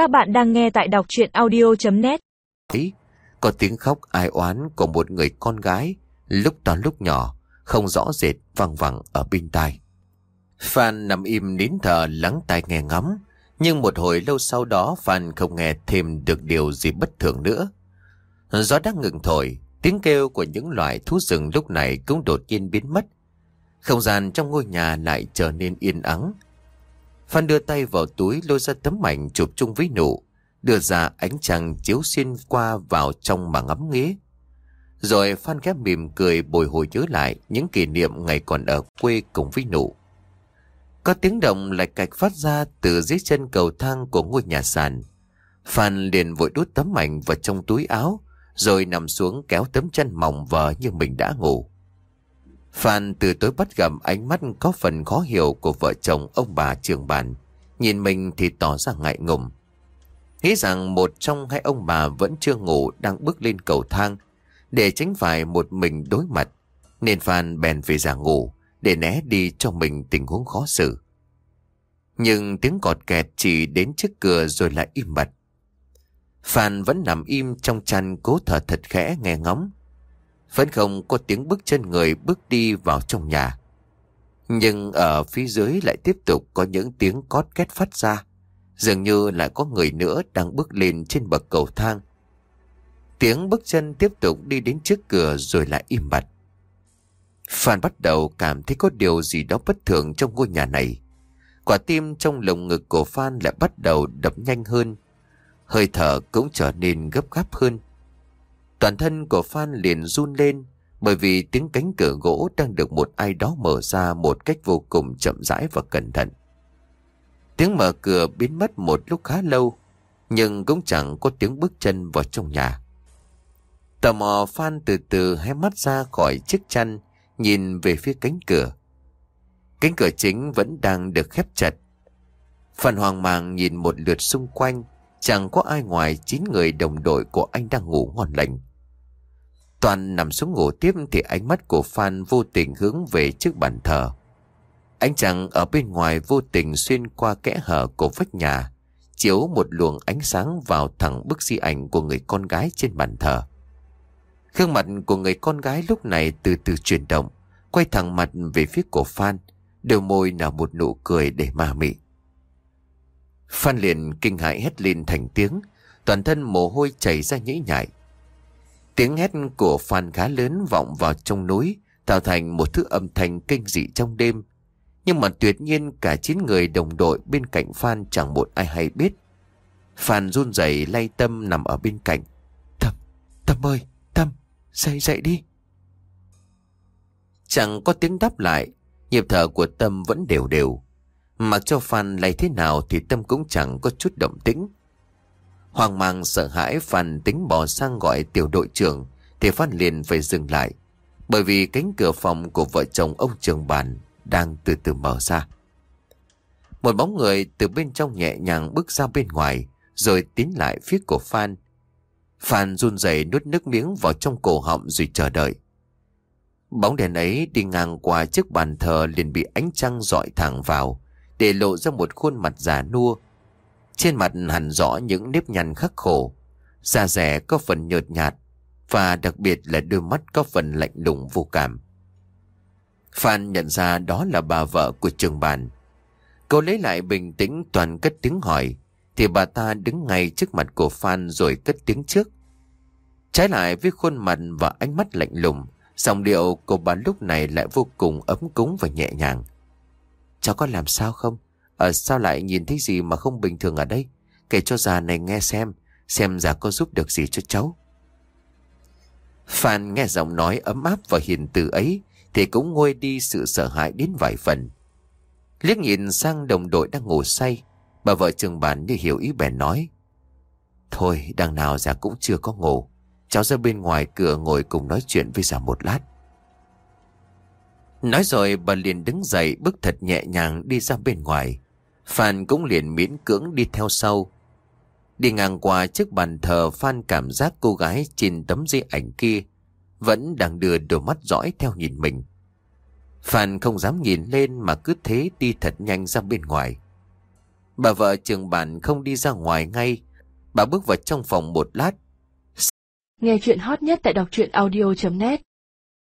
Các bạn đang nghe tại đọc chuyện audio.net Ý, có tiếng khóc ai oán của một người con gái, lúc to lúc nhỏ, không rõ rệt văng vẳng ở bên tai. Phan nằm im nín thở lắng tai nghe ngắm, nhưng một hồi lâu sau đó Phan không nghe thêm được điều gì bất thường nữa. Gió đang ngừng thổi, tiếng kêu của những loài thú rừng lúc này cũng đột nhiên biến mất. Không gian trong ngôi nhà lại trở nên yên ắng. Phan đưa tay vào túi lôi ra tấm ảnh chụp chung với nụ, đưa ra ánh trăng chiếu xuyên qua vào trong mà ngắm nghía. Rồi Phan ghép mỉm cười bồi hồi nhớ lại những kỷ niệm ngày còn ở quê cùng với nụ. Có tiếng động lạch cạch phát ra từ dưới chân cầu thang của ngôi nhà sàn. Phan liền vội đút tấm ảnh vào trong túi áo, rồi nằm xuống kéo tấm chân mỏng vờ như mình đã ngủ. Phan từ tối bắt gặp ánh mắt có phần khó hiểu của vợ chồng ông bà trường bàn. Nhìn mình thì tỏ ra ngại ngùng. Nghĩ rằng một trong hai ông bà vẫn chưa ngủ đang bước lên cầu thang, để tránh phải một mình đối mặt. Nên Phan bèn về giả ngủ, để né đi cho mình tình huống khó xử. Nhưng tiếng cọt kẹt chỉ đến trước cửa rồi lại im bặt. Phan vẫn nằm im trong chăn cố thở thật khẽ nghe ngóng. Vẫn không có tiếng bước chân người bước đi vào trong nhà. Nhưng ở phía dưới lại tiếp tục có những tiếng cót két phát ra. Dường như lại có người nữa đang bước lên trên bậc cầu thang. Tiếng bước chân tiếp tục đi đến trước cửa rồi lại im bặt. Phan bắt đầu cảm thấy có điều gì đó bất thường trong ngôi nhà này. Quả tim trong lồng ngực của Phan lại bắt đầu đập nhanh hơn. Hơi thở cũng trở nên gấp gáp hơn. Toàn thân của Phan liền run lên bởi vì tiếng cánh cửa gỗ đang được một ai đó mở ra một cách vô cùng chậm rãi và cẩn thận. Tiếng mở cửa biến mất một lúc khá lâu, nhưng cũng chẳng có tiếng bước chân vào trong nhà. Tò mò Phan từ từ hé mắt ra khỏi chiếc chăn, nhìn về phía cánh cửa. Cánh cửa chính vẫn đang được khép chặt. Phan hoang mang nhìn một lượt xung quanh, chẳng có ai ngoài chín người đồng đội của anh đang ngủ ngon lành. Toàn nằm xuống ngủ tiếp thì ánh mắt của Phan vô tình hướng về trước bàn thờ. Ánh trăng ở bên ngoài vô tình xuyên qua kẽ hở của vách nhà, chiếu một luồng ánh sáng vào thẳng bức di ảnh của người con gái trên bàn thờ. Khương mặt của người con gái lúc này từ từ chuyển động, quay thẳng mặt về phía của Phan, đều môi nở một nụ cười để ma mị. Phan liền kinh hãi hét lên thành tiếng, toàn thân mồ hôi chảy ra nhễ nhại. Tiếng hét của Phan khá lớn vọng vào trong núi, tạo thành một thứ âm thanh kinh dị trong đêm. Nhưng mà tuyệt nhiên cả chín người đồng đội bên cạnh Phan chẳng một ai hay biết. Phan run rẩy lay Tâm nằm ở bên cạnh. Tâm, Tâm ơi, Tâm, dậy dậy đi. Chẳng có tiếng đáp lại, nhịp thở của Tâm vẫn đều đều. Mặc cho Phan lay thế nào thì Tâm cũng chẳng có chút động tĩnh. Hoàng mang, sợ hãi Phan tính bỏ sang gọi tiểu đội trưởng, thì Phan liền phải dừng lại. Bởi vì cánh cửa phòng của vợ chồng ông trường bàn đang từ từ mở ra. Một bóng người từ bên trong nhẹ nhàng bước ra bên ngoài, rồi tiến lại phía của Phan. Phan run rẩy nuốt nước miếng vào trong cổ họng rồi chờ đợi. Bóng đèn ấy đi ngang qua chiếc bàn thờ liền bị ánh trăng dọi thẳng vào, để lộ ra một khuôn mặt già nua trên mặt hẳn rõ những nếp nhăn khắc khổ, da rẻ có phần nhợt nhạt và đặc biệt là đôi mắt có phần lạnh lùng vô cảm. Phan nhận ra đó là bà vợ của trường bàn. Cô lấy lại bình tĩnh toàn cất tiếng hỏi, thì bà ta đứng ngay trước mặt của Phan rồi cất tiếng trước. Trái lại với khuôn mặt và ánh mắt lạnh lùng, giọng điệu của bà lúc này lại vô cùng ấm cúng và nhẹ nhàng. Cháu có làm sao không? Ờ sao lại nhìn thấy gì mà không bình thường ở đây? Kể cho già này nghe xem Xem già có giúp được gì cho cháu. Phan nghe giọng nói ấm áp và hiền từ ấy, Thì cũng nguôi đi sự sợ hãi đến vài phần. Liếc nhìn sang đồng đội đang ngủ say, Bà vợ trường bản như hiểu ý bèn nói, Thôi, đằng nào già cũng chưa có ngủ. Cháu ra bên ngoài cửa ngồi cùng nói chuyện với già một lát. Nói rồi bà liền đứng dậy, bước thật nhẹ nhàng đi ra bên ngoài. Phan cũng liền miễn cưỡng đi theo sau. Đi ngang qua chiếc bàn thờ Phan cảm giác cô gái trên tấm di ảnh kia vẫn đang đưa đôi mắt dõi theo nhìn mình. Phan không dám nhìn lên mà cứ thế đi thật nhanh ra bên ngoài. Bà vợ trường bản không đi ra ngoài ngay. Bà bước vào trong phòng một lát. Nghe chuyện hot nhất tại đọc truyện audio.net